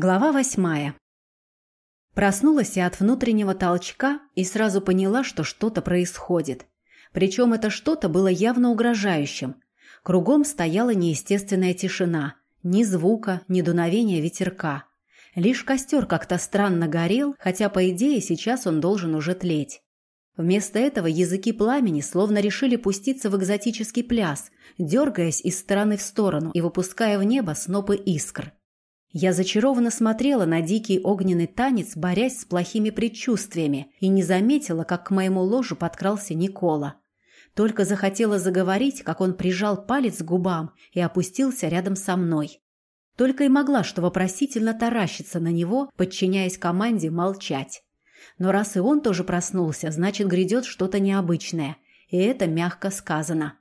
Глава восьмая. Проснулась я от внутреннего толчка и сразу поняла, что что-то происходит. Причем это что-то было явно угрожающим. Кругом стояла неестественная тишина. Ни звука, ни дуновения ветерка. Лишь костер как-то странно горел, хотя, по идее, сейчас он должен уже тлеть. Вместо этого языки пламени словно решили пуститься в экзотический пляс, дергаясь из стороны в сторону и выпуская в небо снопы искр. Я зачарованно смотрела на дикий огненный танец, борясь с плохими предчувствиями, и не заметила, как к моему ложу подкрался Никола. Только захотела заговорить, как он прижал палец к губам и опустился рядом со мной. Только и могла, что вопросительно таращиться на него, подчиняясь команде молчать. Но раз и он тоже проснулся, значит, грядет что-то необычное. И это мягко сказано.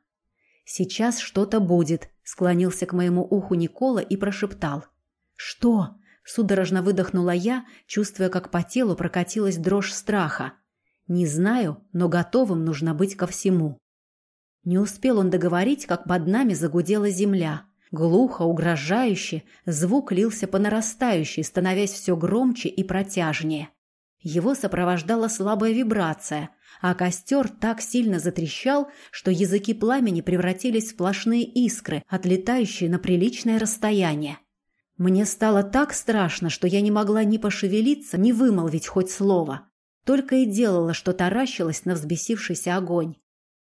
«Сейчас что-то будет», — склонился к моему уху Никола и прошептал — «Что?» – судорожно выдохнула я, чувствуя, как по телу прокатилась дрожь страха. «Не знаю, но готовым нужно быть ко всему». Не успел он договорить, как под нами загудела земля. Глухо, угрожающе, звук лился по нарастающей, становясь все громче и протяжнее. Его сопровождала слабая вибрация, а костер так сильно затрещал, что языки пламени превратились в сплошные искры, отлетающие на приличное расстояние. Мне стало так страшно, что я не могла ни пошевелиться, ни вымолвить хоть слово. Только и делала, что таращилась на взбесившийся огонь.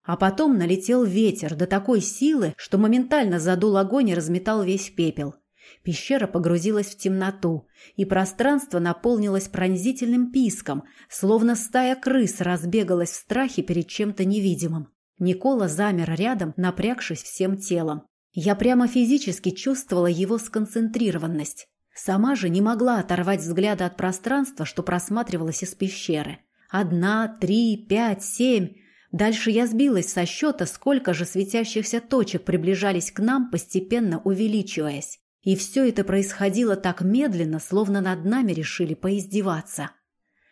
А потом налетел ветер до такой силы, что моментально задул огонь и разметал весь пепел. Пещера погрузилась в темноту, и пространство наполнилось пронзительным писком, словно стая крыс разбегалась в страхе перед чем-то невидимым. Никола замер рядом, напрягшись всем телом. Я прямо физически чувствовала его сконцентрированность. Сама же не могла оторвать взгляда от пространства, что просматривалось из пещеры. Одна, три, пять, семь. Дальше я сбилась со счета, сколько же светящихся точек приближались к нам, постепенно увеличиваясь. И все это происходило так медленно, словно над нами решили поиздеваться.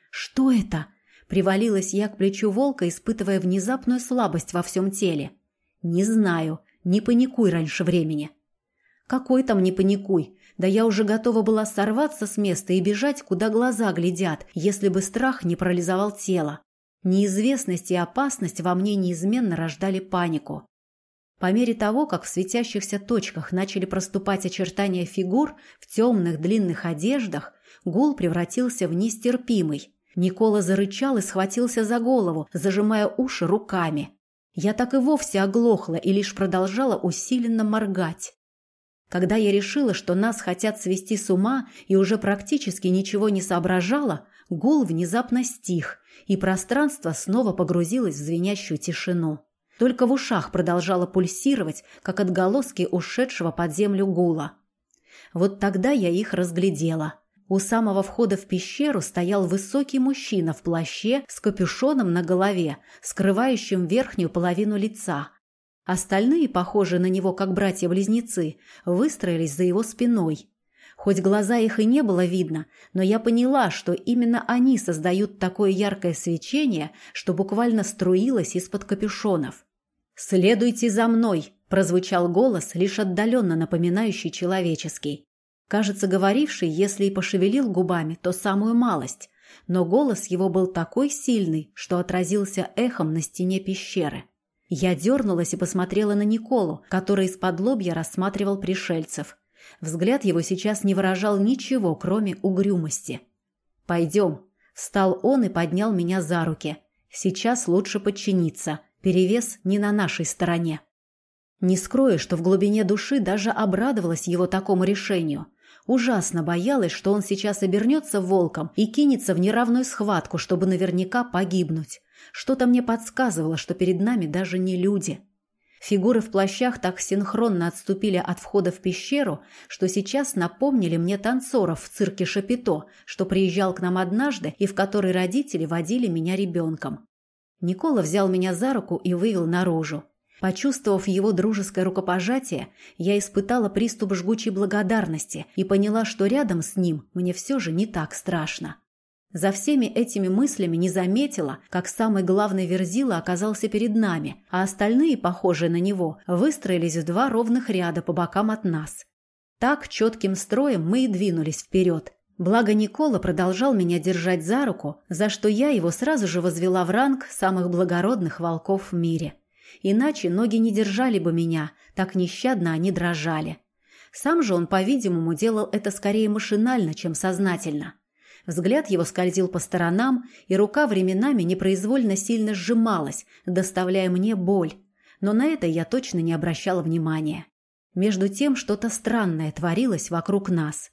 «Что это?» Привалилась я к плечу волка, испытывая внезапную слабость во всем теле. «Не знаю», не паникуй раньше времени. Какой там не паникуй? Да я уже готова была сорваться с места и бежать, куда глаза глядят, если бы страх не парализовал тело. Неизвестность и опасность во мне неизменно рождали панику. По мере того, как в светящихся точках начали проступать очертания фигур в темных длинных одеждах, гул превратился в нестерпимый. Никола зарычал и схватился за голову, зажимая уши руками. Я так и вовсе оглохла и лишь продолжала усиленно моргать. Когда я решила, что нас хотят свести с ума и уже практически ничего не соображала, гул внезапно стих, и пространство снова погрузилось в звенящую тишину. Только в ушах продолжало пульсировать, как отголоски ушедшего под землю гула. Вот тогда я их разглядела – у самого входа в пещеру стоял высокий мужчина в плаще с капюшоном на голове, скрывающим верхнюю половину лица. Остальные, похожие на него как братья-близнецы, выстроились за его спиной. Хоть глаза их и не было видно, но я поняла, что именно они создают такое яркое свечение, что буквально струилось из-под капюшонов. «Следуйте за мной!» – прозвучал голос, лишь отдаленно напоминающий человеческий. Кажется, говоривший, если и пошевелил губами, то самую малость, но голос его был такой сильный, что отразился эхом на стене пещеры. Я дернулась и посмотрела на Николу, который из-под лобья рассматривал пришельцев. Взгляд его сейчас не выражал ничего, кроме угрюмости. «Пойдем», — встал он и поднял меня за руки. «Сейчас лучше подчиниться. Перевес не на нашей стороне». Не скрою, что в глубине души даже обрадовалась его такому решению. Ужасно боялась, что он сейчас обернется волком и кинется в неравную схватку, чтобы наверняка погибнуть. Что-то мне подсказывало, что перед нами даже не люди. Фигуры в плащах так синхронно отступили от входа в пещеру, что сейчас напомнили мне танцоров в цирке Шапито, что приезжал к нам однажды и в который родители водили меня ребенком. Никола взял меня за руку и вывел наружу. Почувствовав его дружеское рукопожатие, я испытала приступ жгучей благодарности и поняла, что рядом с ним мне все же не так страшно. За всеми этими мыслями не заметила, как самый главный верзила оказался перед нами, а остальные, похожие на него, выстроились в два ровных ряда по бокам от нас. Так четким строем мы и двинулись вперед. Благо Никола продолжал меня держать за руку, за что я его сразу же возвела в ранг самых благородных волков в мире. Иначе ноги не держали бы меня, так нещадно они дрожали. Сам же он, по-видимому, делал это скорее машинально, чем сознательно. Взгляд его скользил по сторонам, и рука временами непроизвольно сильно сжималась, доставляя мне боль. Но на это я точно не обращала внимания. Между тем что-то странное творилось вокруг нас.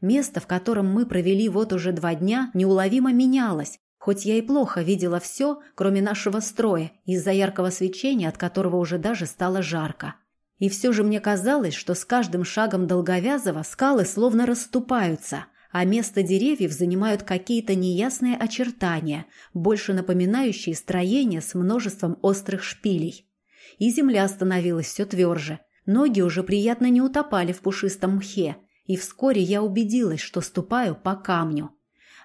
Место, в котором мы провели вот уже два дня, неуловимо менялось, хоть я и плохо видела все, кроме нашего строя, из-за яркого свечения, от которого уже даже стало жарко. И все же мне казалось, что с каждым шагом Долговязова скалы словно расступаются, а место деревьев занимают какие-то неясные очертания, больше напоминающие строение с множеством острых шпилей. И земля становилась все тверже – Ноги уже приятно не утопали в пушистом мхе, и вскоре я убедилась, что ступаю по камню.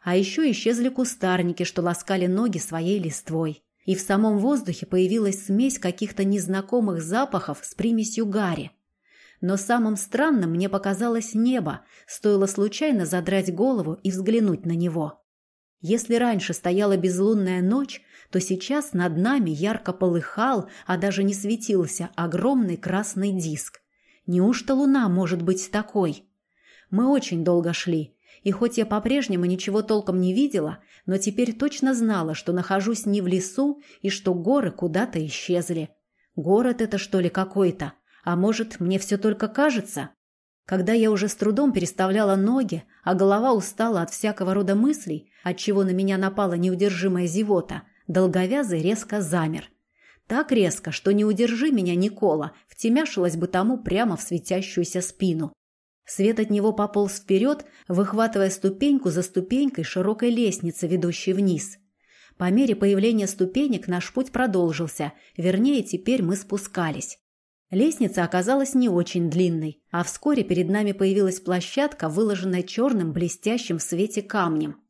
А еще исчезли кустарники, что ласкали ноги своей листвой. И в самом воздухе появилась смесь каких-то незнакомых запахов с примесью гари. Но самым странным мне показалось небо, стоило случайно задрать голову и взглянуть на него. Если раньше стояла безлунная ночь, то сейчас над нами ярко полыхал, а даже не светился, огромный красный диск. Неужто луна может быть такой? Мы очень долго шли, и хоть я по-прежнему ничего толком не видела, но теперь точно знала, что нахожусь не в лесу и что горы куда-то исчезли. Город это что ли какой-то? А может, мне все только кажется? Когда я уже с трудом переставляла ноги, а голова устала от всякого рода мыслей, отчего на меня напала неудержимая зевота, долговязый резко замер. Так резко, что не удержи меня, Никола, втемяшилась бы тому прямо в светящуюся спину. Свет от него пополз вперед, выхватывая ступеньку за ступенькой широкой лестницы, ведущей вниз. По мере появления ступенек наш путь продолжился, вернее, теперь мы спускались. Лестница оказалась не очень длинной, а вскоре перед нами появилась площадка, выложенная черным блестящим в свете камнем.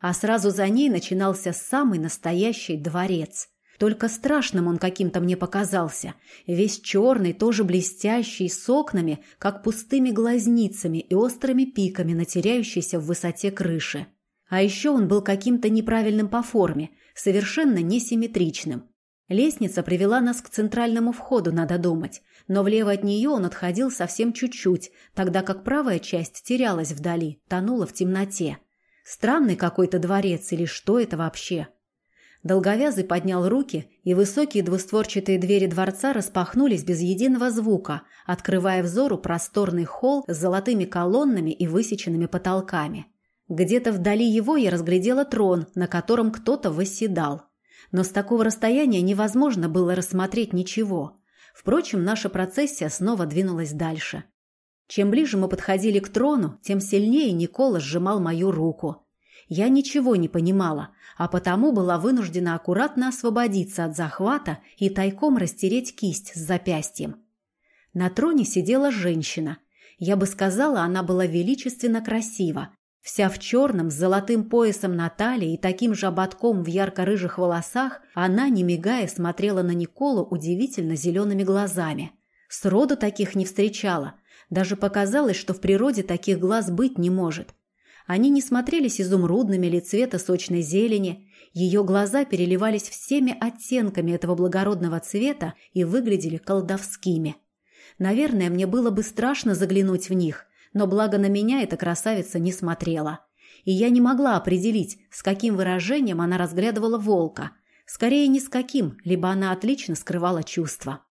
А сразу за ней начинался самый настоящий дворец. Только страшным он каким-то мне показался. Весь черный, тоже блестящий, с окнами, как пустыми глазницами и острыми пиками на теряющейся в высоте крыши. А еще он был каким-то неправильным по форме, совершенно несимметричным. Лестница привела нас к центральному входу, надо думать, но влево от нее он отходил совсем чуть-чуть, тогда как правая часть терялась вдали, тонула в темноте. Странный какой-то дворец или что это вообще? Долговязый поднял руки, и высокие двустворчатые двери дворца распахнулись без единого звука, открывая взору просторный холл с золотыми колоннами и высеченными потолками. Где-то вдали его я разглядела трон, на котором кто-то восседал но с такого расстояния невозможно было рассмотреть ничего. Впрочем, наша процессия снова двинулась дальше. Чем ближе мы подходили к трону, тем сильнее Никола сжимал мою руку. Я ничего не понимала, а потому была вынуждена аккуратно освободиться от захвата и тайком растереть кисть с запястьем. На троне сидела женщина. Я бы сказала, она была величественно красива, Вся в черном, с золотым поясом на талии и таким же ободком в ярко-рыжих волосах, она, не мигая, смотрела на Николу удивительно зелеными глазами. Сроду таких не встречала. Даже показалось, что в природе таких глаз быть не может. Они не смотрелись изумрудными или цвета сочной зелени. Ее глаза переливались всеми оттенками этого благородного цвета и выглядели колдовскими. Наверное, мне было бы страшно заглянуть в них – но благо на меня эта красавица не смотрела. И я не могла определить, с каким выражением она разглядывала волка. Скорее, ни с каким, либо она отлично скрывала чувства.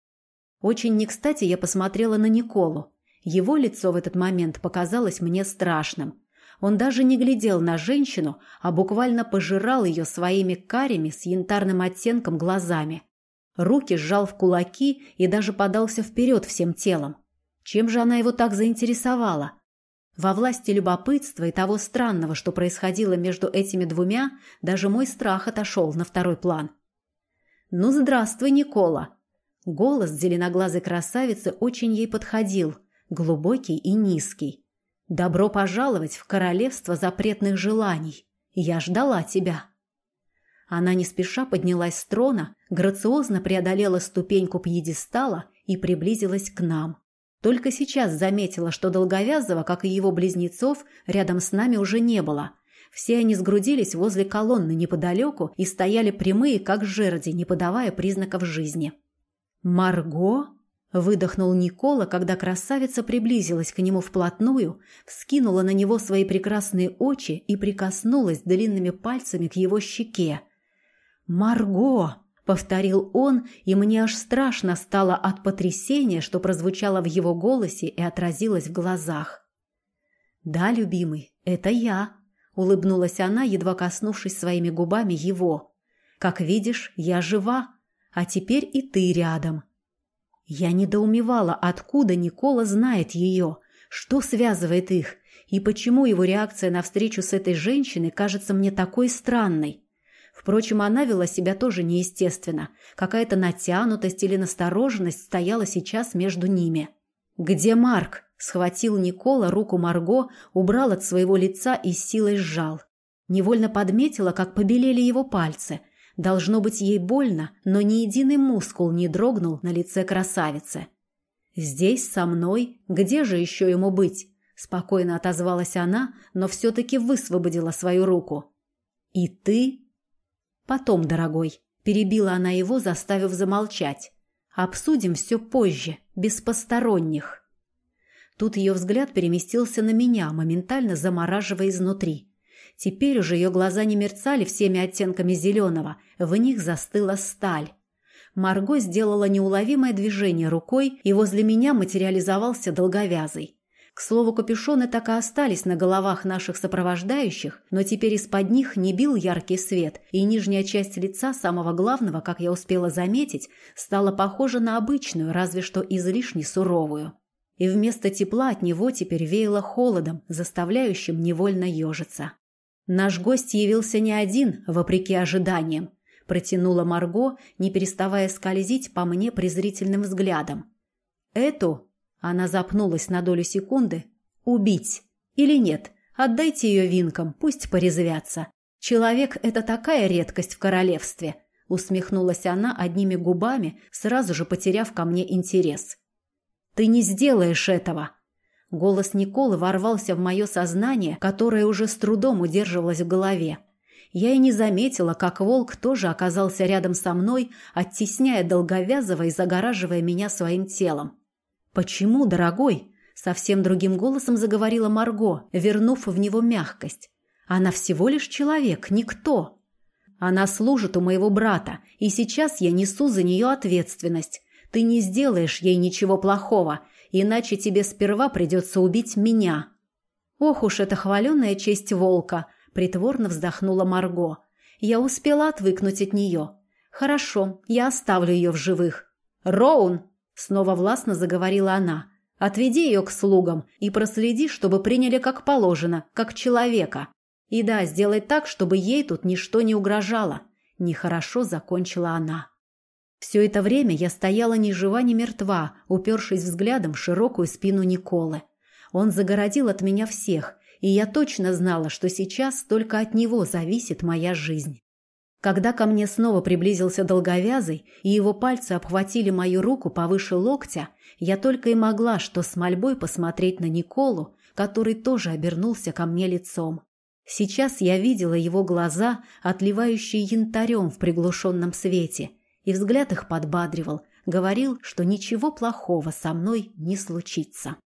Очень не кстати я посмотрела на Николу. Его лицо в этот момент показалось мне страшным. Он даже не глядел на женщину, а буквально пожирал ее своими карими с янтарным оттенком глазами. Руки сжал в кулаки и даже подался вперед всем телом. Чем же она его так заинтересовала? Во власти любопытства и того странного, что происходило между этими двумя, даже мой страх отошел на второй план. «Ну, здравствуй, Никола!» Голос зеленоглазой красавицы очень ей подходил, глубокий и низкий. «Добро пожаловать в королевство запретных желаний! Я ждала тебя!» Она не спеша поднялась с трона, грациозно преодолела ступеньку пьедестала и приблизилась к нам. Только сейчас заметила, что Долговязого, как и его близнецов, рядом с нами уже не было. Все они сгрудились возле колонны неподалеку и стояли прямые, как жерди, не подавая признаков жизни. «Марго?» – выдохнул Никола, когда красавица приблизилась к нему вплотную, вскинула на него свои прекрасные очи и прикоснулась длинными пальцами к его щеке. «Марго!» — повторил он, и мне аж страшно стало от потрясения, что прозвучало в его голосе и отразилось в глазах. «Да, любимый, это я», — улыбнулась она, едва коснувшись своими губами его. «Как видишь, я жива, а теперь и ты рядом». Я недоумевала, откуда Никола знает ее, что связывает их, и почему его реакция на встречу с этой женщиной кажется мне такой странной. Впрочем, она вела себя тоже неестественно. Какая-то натянутость или настороженность стояла сейчас между ними. «Где Марк?» – схватил Никола руку Марго, убрал от своего лица и силой сжал. Невольно подметила, как побелели его пальцы. Должно быть ей больно, но ни единый мускул не дрогнул на лице красавицы. «Здесь, со мной. Где же еще ему быть?» Спокойно отозвалась она, но все-таки высвободила свою руку. «И ты «Потом, дорогой», – перебила она его, заставив замолчать. «Обсудим все позже, без посторонних». Тут ее взгляд переместился на меня, моментально замораживая изнутри. Теперь уже ее глаза не мерцали всеми оттенками зеленого, в них застыла сталь. Марго сделала неуловимое движение рукой, и возле меня материализовался долговязый. К слову, капюшоны так и остались на головах наших сопровождающих, но теперь из-под них не бил яркий свет, и нижняя часть лица самого главного, как я успела заметить, стала похожа на обычную, разве что излишне суровую. И вместо тепла от него теперь веяло холодом, заставляющим невольно ежиться. Наш гость явился не один, вопреки ожиданиям, протянула Марго, не переставая скользить по мне презрительным взглядом. Эту она запнулась на долю секунды. «Убить? Или нет? Отдайте ее винкам, пусть порезвятся. Человек – это такая редкость в королевстве», – усмехнулась она одними губами, сразу же потеряв ко мне интерес. «Ты не сделаешь этого!» Голос Николы ворвался в мое сознание, которое уже с трудом удерживалось в голове. Я и не заметила, как волк тоже оказался рядом со мной, оттесняя долговязого и загораживая меня своим телом. «Почему, дорогой?» – совсем другим голосом заговорила Марго, вернув в него мягкость. «Она всего лишь человек, никто. Она служит у моего брата, и сейчас я несу за нее ответственность. Ты не сделаешь ей ничего плохого, иначе тебе сперва придется убить меня». «Ох уж эта хваленная честь волка!» – притворно вздохнула Марго. «Я успела отвыкнуть от нее. Хорошо, я оставлю ее в живых. Роун!» Снова властно заговорила она. «Отведи ее к слугам и проследи, чтобы приняли как положено, как человека. И да, сделай так, чтобы ей тут ничто не угрожало». Нехорошо закончила она. Все это время я стояла ни жива, ни мертва, упершись взглядом в широкую спину Николы. Он загородил от меня всех, и я точно знала, что сейчас только от него зависит моя жизнь. Когда ко мне снова приблизился долговязый, и его пальцы обхватили мою руку повыше локтя, я только и могла что с мольбой посмотреть на Николу, который тоже обернулся ко мне лицом. Сейчас я видела его глаза, отливающие янтарем в приглушенном свете, и взгляд их подбадривал, говорил, что ничего плохого со мной не случится.